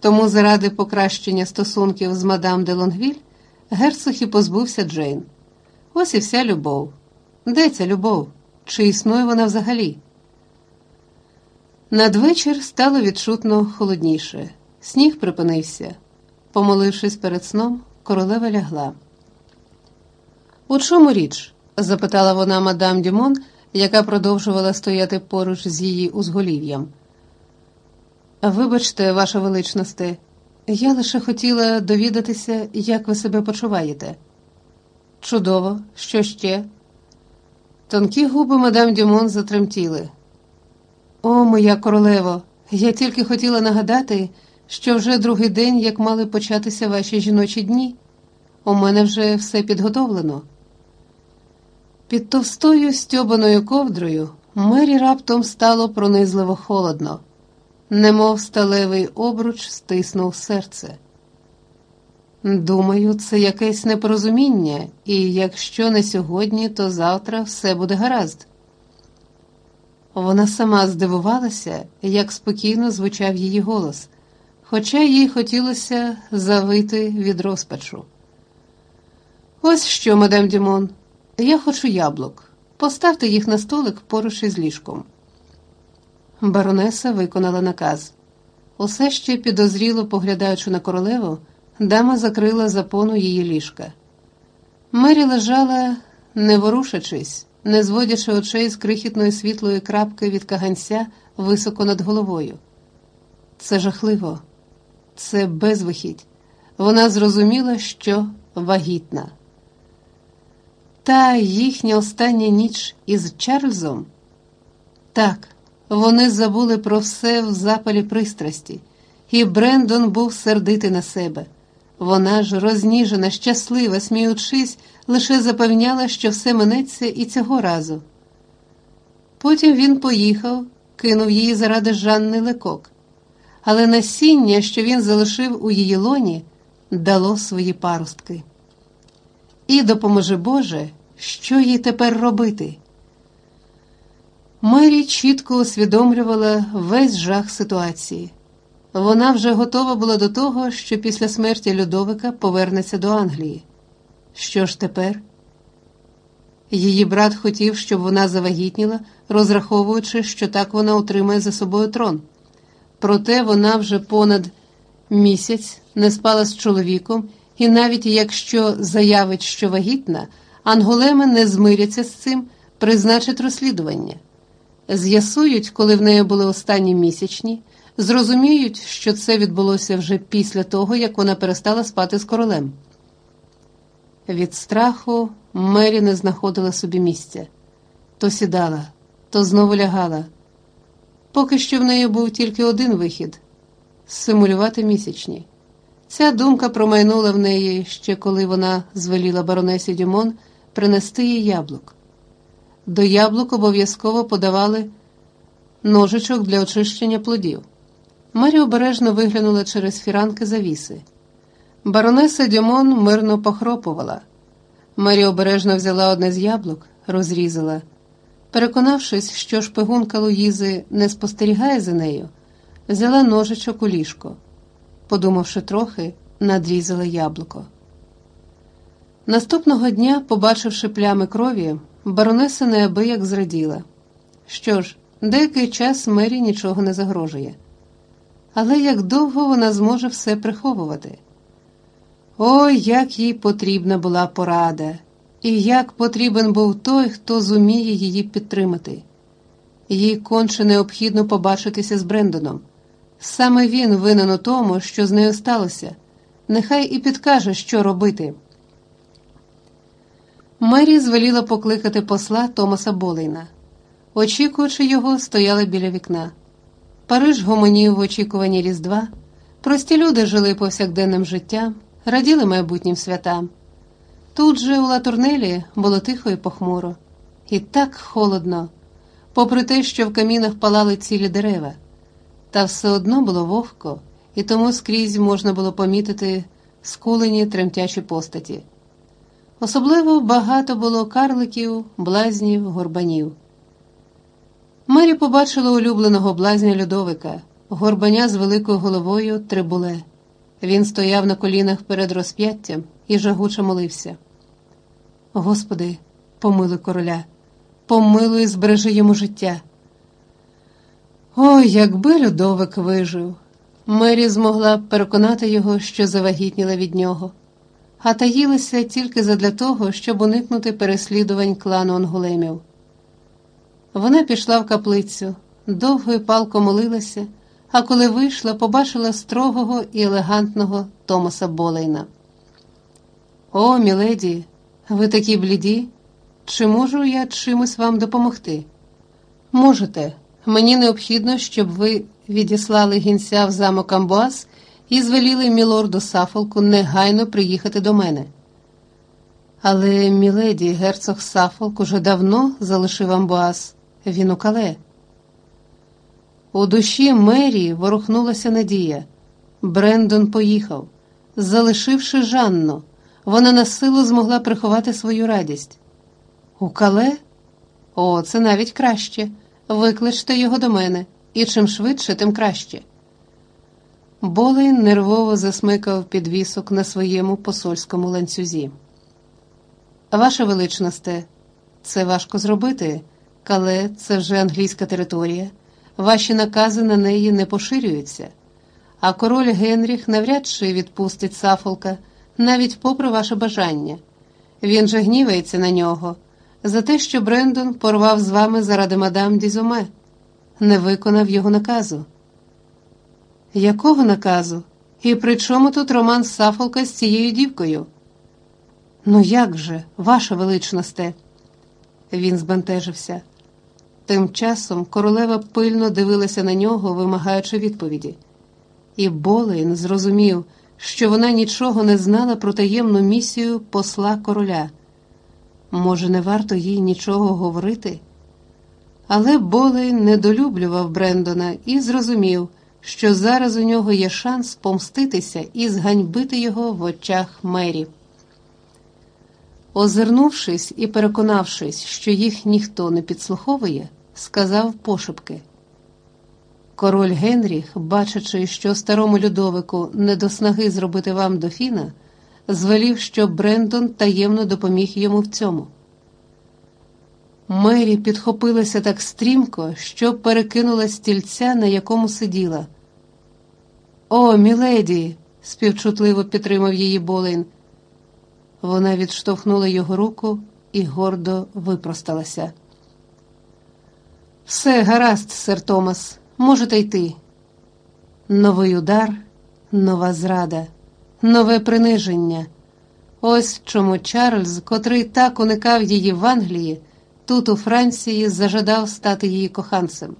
Тому заради покращення стосунків з мадам де Лонгвіль герцог і позбувся Джейн. Ось і вся любов. Де ця любов? Чи існує вона взагалі? Надвечір стало відчутно холодніше. Сніг припинився. Помолившись перед сном, королева лягла. У чому річ? запитала вона мадам Дюмон, яка продовжувала стояти поруч з її узголів'ям. Вибачте, ваша величносте, я лише хотіла довідатися, як ви себе почуваєте. Чудово, що ще? Тонкі губи мадам Дюмон затремтіли. О, моя королево, я тільки хотіла нагадати, що вже другий день, як мали початися ваші жіночі дні. У мене вже все підготовлено. Під товстою стьобаною ковдрою Мері раптом стало пронизливо холодно, немов сталевий обруч стиснув серце. Думаю, це якесь непорозуміння, і якщо не сьогодні, то завтра все буде гаразд. Вона сама здивувалася, як спокійно звучав її голос, хоча їй хотілося завити від розпачу. Ось що, мадам Дімон, я хочу яблук. Поставте їх на столик поруч із ліжком. Баронеса виконала наказ. Усе ще підозріло поглядаючи на королеву, дама закрила запону її ліжка. Мері лежала, не ворушачись, не зводячи очей з крихітної світлої крапки від каганця високо над головою. Це жахливо, це безвихідь. Вона зрозуміла, що вагітна. Та їхня остання ніч із Чарльзом. Так, вони забули про все в запалі пристрасті, і Брендон був сердитий на себе. Вона ж, розніжена, щаслива, сміючись, лише запевняла, що все минеться і цього разу. Потім він поїхав, кинув її заради Жанни лекок, але насіння, що він залишив у її лоні, дало свої паростки. І допоможе Боже, що їй тепер робити. Мері чітко усвідомлювала весь жах ситуації. Вона вже готова була до того, що після смерті Людовика повернеться до Англії. Що ж тепер? Її брат хотів, щоб вона завагітніла, розраховуючи, що так вона утримає за собою трон. Проте вона вже понад місяць не спала з чоловіком, і навіть якщо заявить, що вагітна, анголеми не змиряться з цим, призначать розслідування. З'ясують, коли в неї були останні місячні, зрозуміють, що це відбулося вже після того, як вона перестала спати з королем. Від страху Мері не знаходила собі місця то сідала, то знову лягала. Поки що в неї був тільки один вихід симулювати місячні. Ця думка промайнула в неї ще коли вона звеліла баронесі Дюмон принести їй яблук. До яблук обов'язково подавали ножичок для очищення плодів. Мері обережно виглянула через фіранки завіси. Баронеса Дюмон мирно похропувала. Мері обережно взяла одне з яблук, розрізала. Переконавшись, що шпигунка Луїзи не спостерігає за нею, взяла ножичок у ліжко. Подумавши трохи, надрізала яблуко. Наступного дня, побачивши плями крові, баронеса неабияк зраділа. Що ж, деякий час Мері нічого не загрожує. Але як довго вона зможе все приховувати? Ой, як їй потрібна була порада, і як потрібен був той, хто зуміє її підтримати. Їй конче необхідно побачитися з Брендоном. Саме він винен у тому, що з нею сталося. Нехай і підкаже, що робити. Мері звеліла покликати посла Томаса Болейна. Очікуючи його, стояла біля вікна. Париж гомонів в очікуванні Різдва, прості люди жили повсякденним життям, раділи майбутнім святам. Тут же у латурнелі було тихо і похмуро, і так холодно, попри те, що в камінах палали цілі дерева, та все одно було вогко, і тому скрізь можна було помітити скулені тремтячі постаті. Особливо багато було карликів, блазнів, горбанів. Мері побачила улюбленого блазня Людовика, горбаня з великою головою трибуле. Він стояв на колінах перед розп'яттям і жагуче молився. Господи, помилуй короля, помилуй збережи йому життя. Ой, якби Людовик вижив. Мері змогла переконати його, що завагітніла від нього, а таїлася тільки задля того, щоб уникнути переслідувань клану Онгулемів. Вона пішла в каплицю, довго і палко молилася, а коли вийшла, побачила строгого і елегантного Томаса Болейна. О, міледі, ви такі бліді. Чи можу я чимось вам допомогти? Можете. Мені необхідно, щоб ви відіслали гінця в замок Амбуаз і звеліли мілорду Сафолку негайно приїхати до мене. Але, міледі, герцог Сафолк уже давно залишив Амбуаз. Він у кале. У душі Мері ворухнулася надія. Брендон поїхав, залишивши Жанну, вона на силу змогла приховати свою радість. У кале? О, це навіть краще. Викличте його до мене, і чим швидше, тим краще. Болейн нервово засмикав підвісок на своєму посольському ланцюзі. Ваша величносте, це важко зробити, кале це вже англійська територія. Ваші накази на неї не поширюються, а король Генріх навряд чи відпустить Сафолка, навіть попри ваше бажання. Він же гнівається на нього за те, що Брендон порвав з вами заради мадам Дізоме, не виконав його наказу. Якого наказу? І при чому тут роман Сафолка з цією дівкою? Ну, як же, ваша величносте? Він збентежився. Тим часом королева пильно дивилася на нього, вимагаючи відповіді, і Болейн зрозумів, що вона нічого не знала про таємну місію посла короля. Може, не варто їй нічого говорити? Але Болейн недолюблював Брендона і зрозумів, що зараз у нього є шанс помститися і зганьбити його в очах мері. Озирнувшись і переконавшись, що їх ніхто не підслуховує, сказав пошепки. Король Генріх, бачачи, що старому Людовику не до снаги зробити вам дофіна, звелів, щоб Брендон таємно допоміг йому в цьому. Мері підхопилася так стрімко, що перекинула стільця, на якому сиділа. О, міледі! співчутливо підтримав її Болейн. Вона відштовхнула його руку і гордо випросталася. Все гаразд, сер Томас, можете йти. Новий удар, нова зрада, нове приниження. Ось чому Чарльз, котрий так уникав її в Англії, тут у Франції зажадав стати її коханцем.